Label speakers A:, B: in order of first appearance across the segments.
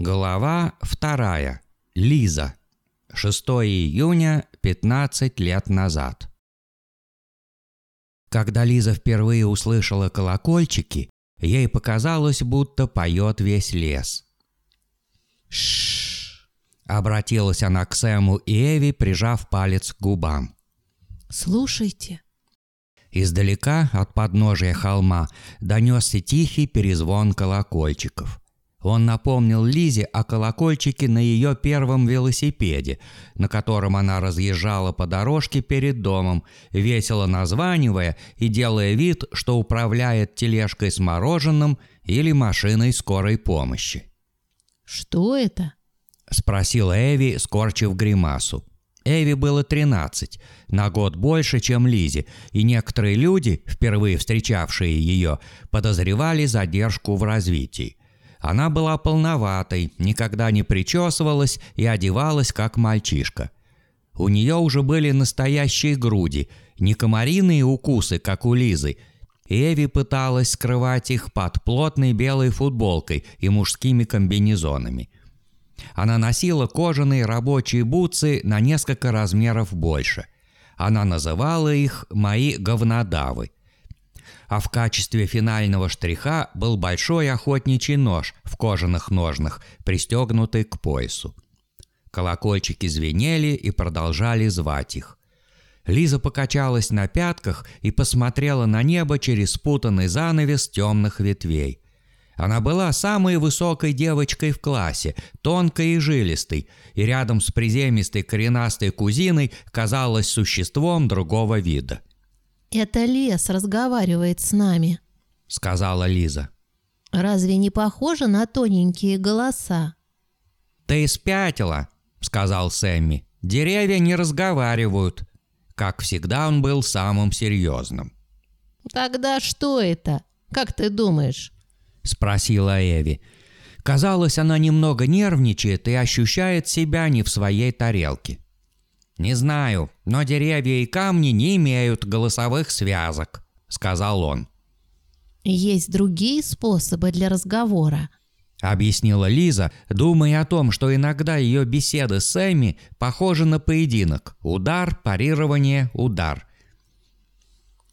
A: Глава вторая. Лиза. 6 июня, 15 лет назад. Когда Лиза впервые услышала колокольчики, ей показалось, будто поет весь лес. Шш! Обратилась она к Сэму и Эви, прижав палец к губам.
B: Слушайте.
A: Издалека от подножия холма донесся тихий перезвон колокольчиков – он напомнил Лизе о колокольчике на ее первом велосипеде, на котором она разъезжала по дорожке перед домом, весело названивая и делая вид, что управляет тележкой с мороженым или машиной скорой помощи.
B: «Что это?»
A: – спросила Эви, скорчив гримасу. Эви было 13, на год больше, чем Лизе, и некоторые люди, впервые встречавшие ее, подозревали задержку в развитии. Она была полноватой, никогда не причесывалась и одевалась как мальчишка. У нее уже были настоящие груди, не комариные укусы, как у Лизы. Эви пыталась скрывать их под плотной белой футболкой и мужскими комбинезонами. Она носила кожаные рабочие бутсы на несколько размеров больше. Она называла их «мои говнодавы» а в качестве финального штриха был большой охотничий нож в кожаных ножнах, пристегнутый к поясу. Колокольчики звенели и продолжали звать их. Лиза покачалась на пятках и посмотрела на небо через спутанный занавес темных ветвей. Она была самой высокой девочкой в классе, тонкой и жилистой, и рядом с приземистой коренастой кузиной казалась существом другого вида.
B: «Это лес разговаривает с нами», —
A: сказала Лиза.
B: «Разве не похоже на тоненькие голоса?»
A: «Ты спятила», — сказал Сэмми. «Деревья не разговаривают». Как всегда, он был самым серьезным.
B: «Тогда что это? Как ты думаешь?»
A: — спросила Эви. Казалось, она немного нервничает и ощущает себя не в своей тарелке. «Не знаю, но деревья и камни не имеют голосовых связок», — сказал он.
B: «Есть другие способы для разговора», —
A: объяснила Лиза, думая о том, что иногда ее беседы с Эми похожи на поединок. Удар, парирование, удар.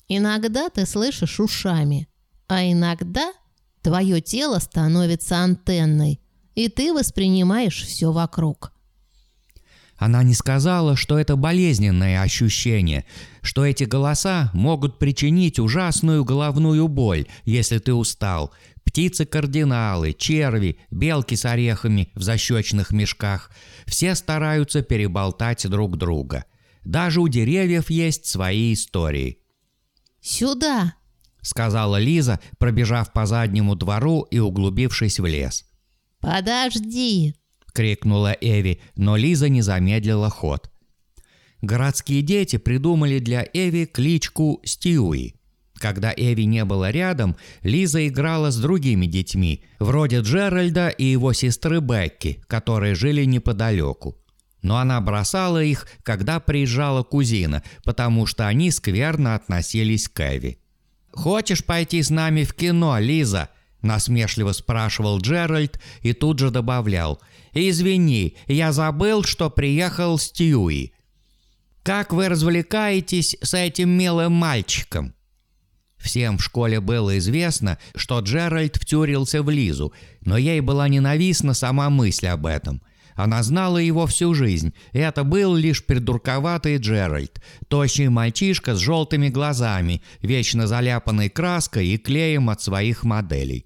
B: «Иногда ты слышишь ушами, а иногда твое тело становится антенной, и ты воспринимаешь все вокруг».
A: Она не сказала, что это болезненное ощущение, что эти голоса могут причинить ужасную головную боль, если ты устал. Птицы-кардиналы, черви, белки с орехами в защечных мешках – все стараются переболтать друг друга. Даже у деревьев есть свои истории.
B: «Сюда!»
A: – сказала Лиза, пробежав по заднему двору и углубившись в лес.
B: «Подожди!»
A: Крикнула Эви, но Лиза не замедлила ход. Городские дети придумали для Эви кличку Стьюи. Когда Эви не было рядом, Лиза играла с другими детьми, вроде Джеральда и его сестры Бекки, которые жили неподалеку. Но она бросала их, когда приезжала кузина, потому что они скверно относились к Эви. «Хочешь пойти с нами в кино, Лиза?» – насмешливо спрашивал Джеральд и тут же добавлял – «Извини, я забыл, что приехал Стьюи. Как вы развлекаетесь с этим милым мальчиком?» Всем в школе было известно, что Джеральд втюрился в Лизу, но ей была ненавистна сама мысль об этом. Она знала его всю жизнь, и это был лишь придурковатый Джеральд, тощий мальчишка с желтыми глазами, вечно заляпанной краской и клеем от своих моделей.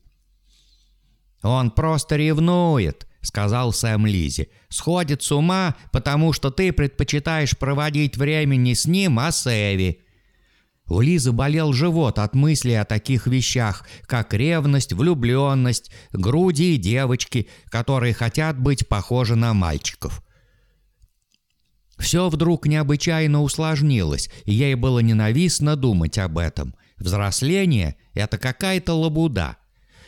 A: «Он просто ревнует», — сказал Сэм Лизи. «Сходит с ума, потому что ты предпочитаешь проводить время не с ним, а с Эви». У Лизы болел живот от мысли о таких вещах, как ревность, влюбленность, груди и девочки, которые хотят быть похожи на мальчиков. Все вдруг необычайно усложнилось, и ей было ненавистно думать об этом. Взросление — это какая-то лабуда —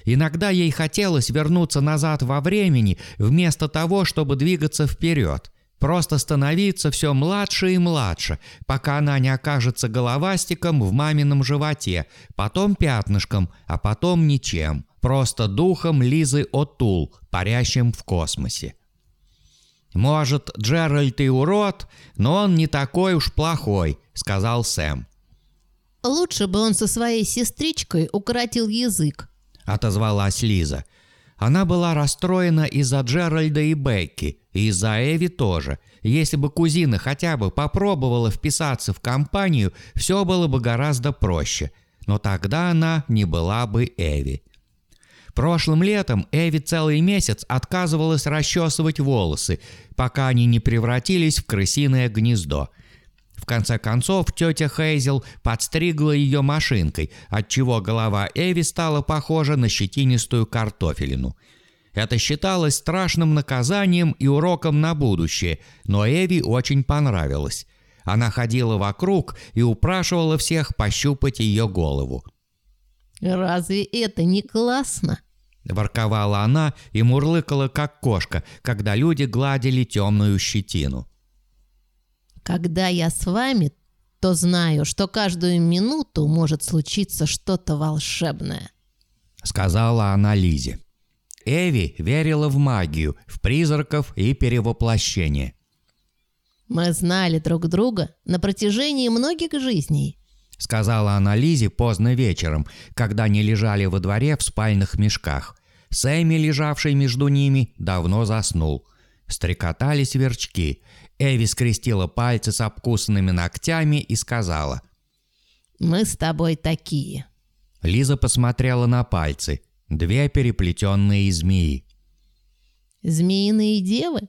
A: Иногда ей хотелось вернуться назад во времени, вместо того, чтобы двигаться вперед. Просто становиться все младше и младше, пока она не окажется головастиком в мамином животе, потом пятнышком, а потом ничем, просто духом Лизы Отул, парящим в космосе. «Может, Джеральд и урод, но он не такой уж плохой», — сказал Сэм.
B: «Лучше бы он со своей сестричкой укоротил язык», —
A: отозвалась Лиза. Она была расстроена из-за Джеральда и Бекки, и из-за Эви тоже. Если бы кузина хотя бы попробовала вписаться в компанию, все было бы гораздо проще. Но тогда она не была бы Эви. Прошлым летом Эви целый месяц отказывалась расчесывать волосы, пока они не превратились в крысиное гнездо – в конце концов, тетя Хейзел подстригла ее машинкой, отчего голова Эви стала похожа на щетинистую картофелину. Это считалось страшным наказанием и уроком на будущее, но Эви очень понравилось. Она ходила вокруг и упрашивала всех пощупать ее голову.
B: «Разве это не классно?»
A: Ворковала она и мурлыкала, как кошка, когда люди гладили темную щетину.
B: Когда я с вами, то знаю, что каждую минуту может случиться что-то волшебное», —
A: сказала она Лизе. Эви верила в магию, в призраков и перевоплощение.
B: «Мы знали друг друга на протяжении многих жизней», —
A: сказала она Лизе поздно вечером, когда они лежали во дворе в спальных мешках. Сэмми, лежавший между ними, давно заснул. Стрекотали сверчки. Эви скрестила пальцы с обкусанными ногтями и сказала.
B: «Мы с тобой такие».
A: Лиза посмотрела на пальцы. Две переплетенные змеи.
B: «Змеиные девы?»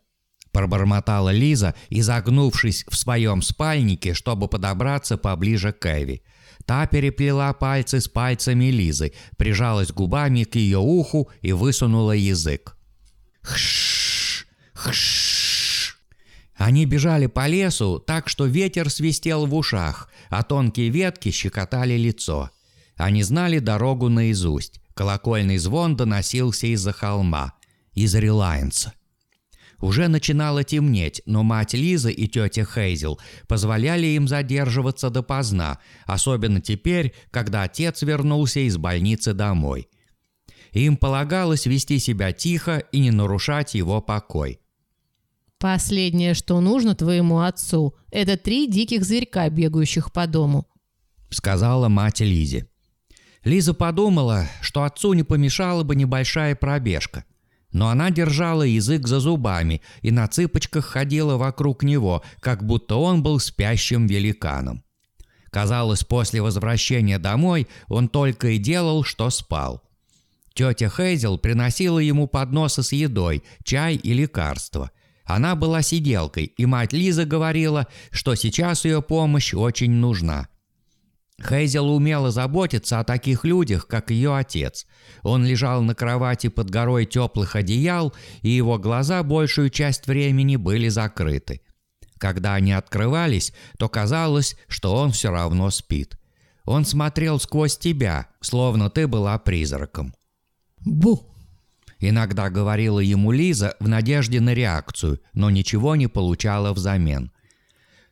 A: Пробормотала Лиза, изогнувшись в своем спальнике, чтобы подобраться поближе к Эви. Та переплела пальцы с пальцами Лизы, прижалась губами к ее уху и высунула язык. Хш, хш. Они бежали по лесу так, что ветер свистел в ушах, а тонкие ветки щекотали лицо. Они знали дорогу наизусть. Колокольный звон доносился из-за холма, из Релайнса. Уже начинало темнеть, но мать Лиза и тетя Хейзел позволяли им задерживаться допоздна, особенно теперь, когда отец вернулся из больницы домой. Им полагалось вести себя тихо и не нарушать его покой.
B: «Последнее, что нужно твоему отцу, это три диких зверька, бегающих по дому», —
A: сказала мать Лизе. Лиза подумала, что отцу не помешала бы небольшая пробежка. Но она держала язык за зубами и на цыпочках ходила вокруг него, как будто он был спящим великаном. Казалось, после возвращения домой он только и делал, что спал. Тетя Хейзел приносила ему подносы с едой, чай и лекарства – она была сиделкой, и мать Лиза говорила, что сейчас ее помощь очень нужна. Хейзел умела заботиться о таких людях, как ее отец. Он лежал на кровати под горой теплых одеял, и его глаза большую часть времени были закрыты. Когда они открывались, то казалось, что он все равно спит. Он смотрел сквозь тебя, словно ты была призраком.
B: «Бу!»
A: Иногда говорила ему Лиза в надежде на реакцию, но ничего не получала взамен.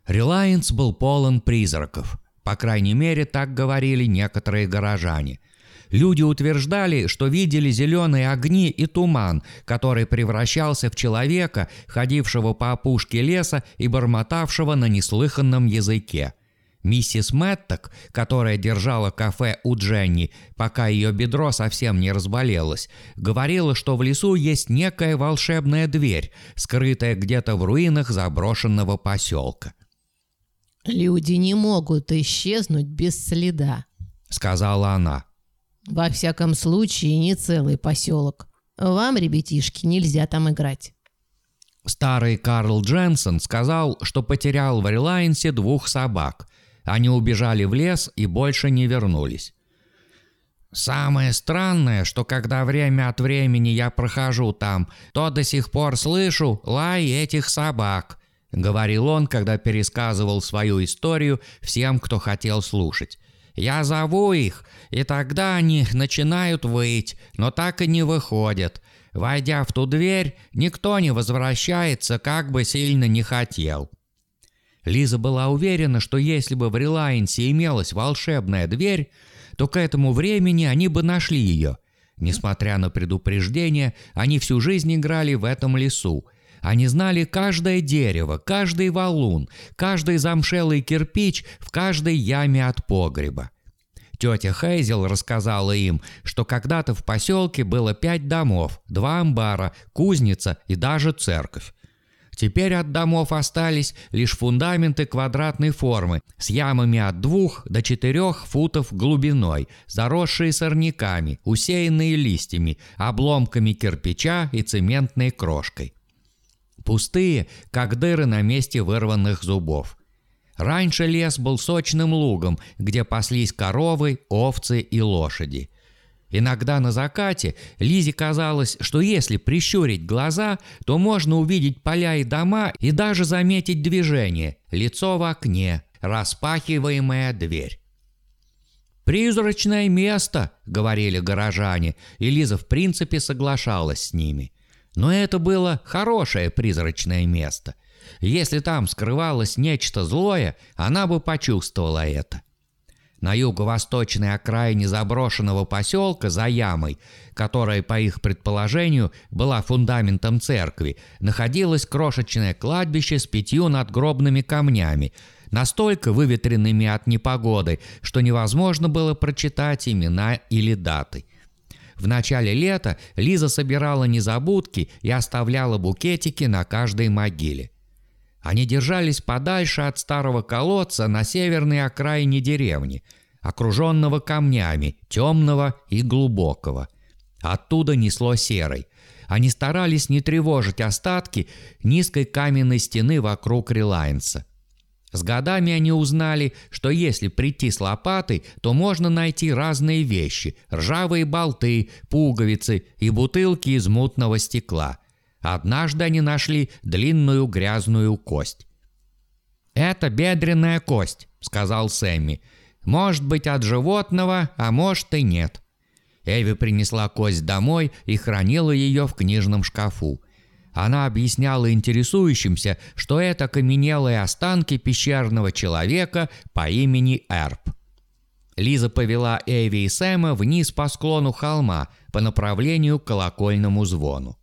A: Релайенс был полон призраков. По крайней мере, так говорили некоторые горожане. Люди утверждали, что видели зеленые огни и туман, который превращался в человека, ходившего по опушке леса и бормотавшего на неслыханном языке – Миссис Мэтток, которая держала кафе у Дженни, пока ее бедро совсем не разболелось, говорила, что в лесу есть некая волшебная дверь, скрытая где-то в руинах заброшенного поселка.
B: «Люди не могут исчезнуть без следа», —
A: сказала она.
B: «Во всяком случае, не целый поселок. Вам, ребятишки, нельзя там играть».
A: Старый Карл Дженсен сказал, что потерял в Релайнсе двух собак, они убежали в лес и больше не вернулись. Самое странное, что когда время от времени я прохожу там, то до сих пор слышу лай этих собак, говорил он, когда пересказывал свою историю всем, кто хотел слушать. Я зову их, и тогда они начинают выть, но так и не выходят. Войдя в ту дверь, никто не возвращается, как бы сильно не хотел. Лиза была уверена, что если бы в Релайнсе имелась волшебная дверь, то к этому времени они бы нашли ее. Несмотря на предупреждение, они всю жизнь играли в этом лесу. Они знали каждое дерево, каждый валун, каждый замшелый кирпич в каждой яме от погреба. Тетя Хейзел рассказала им, что когда-то в поселке было пять домов, два амбара, кузница и даже церковь. Теперь от домов остались лишь фундаменты квадратной формы с ямами от двух до четырех футов глубиной, заросшие сорняками, усеянные листьями, обломками кирпича и цементной крошкой. Пустые, как дыры на месте вырванных зубов. Раньше лес был сочным лугом, где паслись коровы, овцы и лошади – Иногда на закате Лизе казалось, что если прищурить глаза, то можно увидеть поля и дома и даже заметить движение, лицо в окне, распахиваемая дверь. «Призрачное место», — говорили горожане, и Лиза в принципе соглашалась с ними. Но это было хорошее призрачное место. Если там скрывалось нечто злое, она бы почувствовала это на юго-восточной окраине заброшенного поселка за ямой, которая, по их предположению, была фундаментом церкви, находилось крошечное кладбище с пятью надгробными камнями, настолько выветренными от непогоды, что невозможно было прочитать имена или даты. В начале лета Лиза собирала незабудки и оставляла букетики на каждой могиле. Они держались подальше от старого колодца на северной окраине деревни, окруженного камнями, темного и глубокого. Оттуда несло серой. Они старались не тревожить остатки низкой каменной стены вокруг Релайнса. С годами они узнали, что если прийти с лопатой, то можно найти разные вещи – ржавые болты, пуговицы и бутылки из мутного стекла – Однажды они нашли длинную грязную кость. «Это бедренная кость», — сказал Сэмми. «Может быть от животного, а может и нет». Эви принесла кость домой и хранила ее в книжном шкафу. Она объясняла интересующимся, что это каменелые останки пещерного человека по имени Эрб. Лиза повела Эви и Сэма вниз по склону холма по направлению к колокольному звону.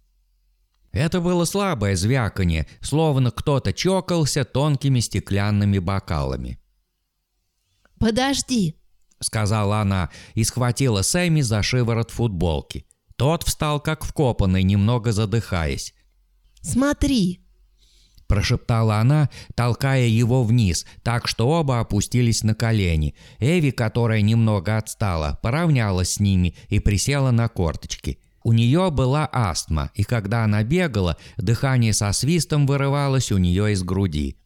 A: Это было слабое звяканье, словно кто-то чокался тонкими стеклянными бокалами.
B: «Подожди», —
A: сказала она и схватила Сэмми за шиворот футболки. Тот встал как вкопанный, немного задыхаясь.
B: «Смотри!»
A: Прошептала она, толкая его вниз, так что оба опустились на колени. Эви, которая немного отстала, поравнялась с ними и присела на корточки. У нее была астма, и когда она бегала, дыхание со свистом вырывалось у нее из груди.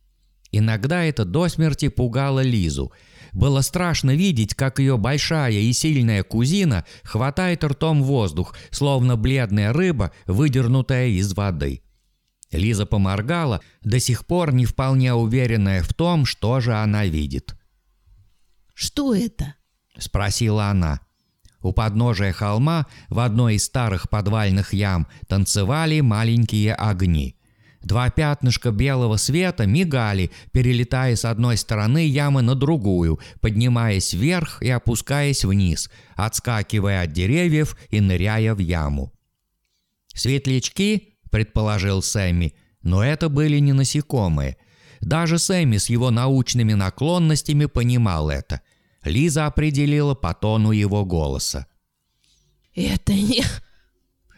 A: Иногда это до смерти пугало Лизу. Было страшно видеть, как ее большая и сильная кузина хватает ртом воздух, словно бледная рыба, выдернутая из воды. Лиза поморгала, до сих пор не вполне уверенная в том, что же она видит.
B: «Что это?»
A: – спросила она. У подножия холма в одной из старых подвальных ям танцевали маленькие огни. Два пятнышка белого света мигали, перелетая с одной стороны ямы на другую, поднимаясь вверх и опускаясь вниз, отскакивая от деревьев и ныряя в яму. «Светлячки?» – предположил Сэмми, но это были не насекомые. Даже Сэмми с его научными наклонностями понимал это – Лиза определила по тону его голоса.
B: «Это не...»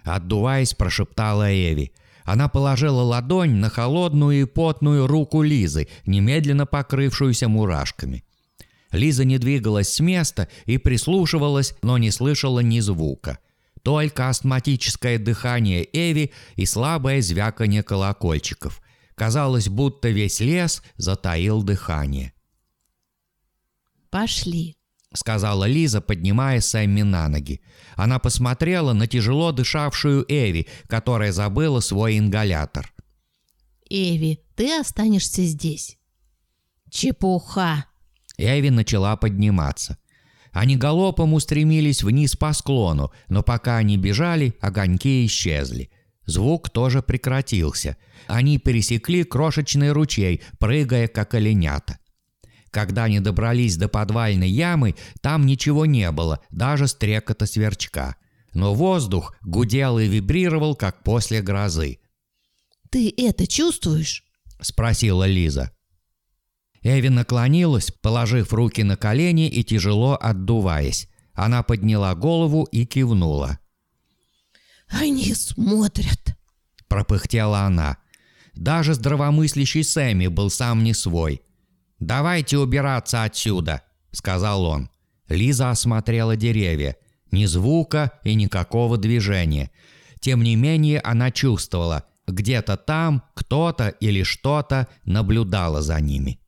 A: Отдуваясь, прошептала Эви. Она положила ладонь на холодную и потную руку Лизы, немедленно покрывшуюся мурашками. Лиза не двигалась с места и прислушивалась, но не слышала ни звука. Только астматическое дыхание Эви и слабое звяканье колокольчиков. Казалось, будто весь лес затаил дыхание.
B: «Пошли», —
A: сказала Лиза, поднимая Сэмми на ноги. Она посмотрела на тяжело дышавшую Эви, которая забыла свой ингалятор.
B: «Эви, ты останешься здесь». «Чепуха!»
A: Эви начала подниматься. Они галопом устремились вниз по склону, но пока они бежали, огоньки исчезли. Звук тоже прекратился. Они пересекли крошечный ручей, прыгая как оленята. Когда они добрались до подвальной ямы, там ничего не было, даже стрекота сверчка. но воздух гудел и вибрировал, как после грозы.
B: «Ты это чувствуешь?»
A: – спросила Лиза. Эви наклонилась, положив руки на колени и тяжело отдуваясь. Она подняла голову и кивнула.
B: «Они смотрят», –
A: пропыхтела она. Даже здравомыслящий Сэмми был сам не свой. «Давайте убираться отсюда», – сказал он. Лиза осмотрела деревья. Ни звука и никакого движения. Тем не менее она чувствовала, где-то там кто-то или что-то наблюдало за ними.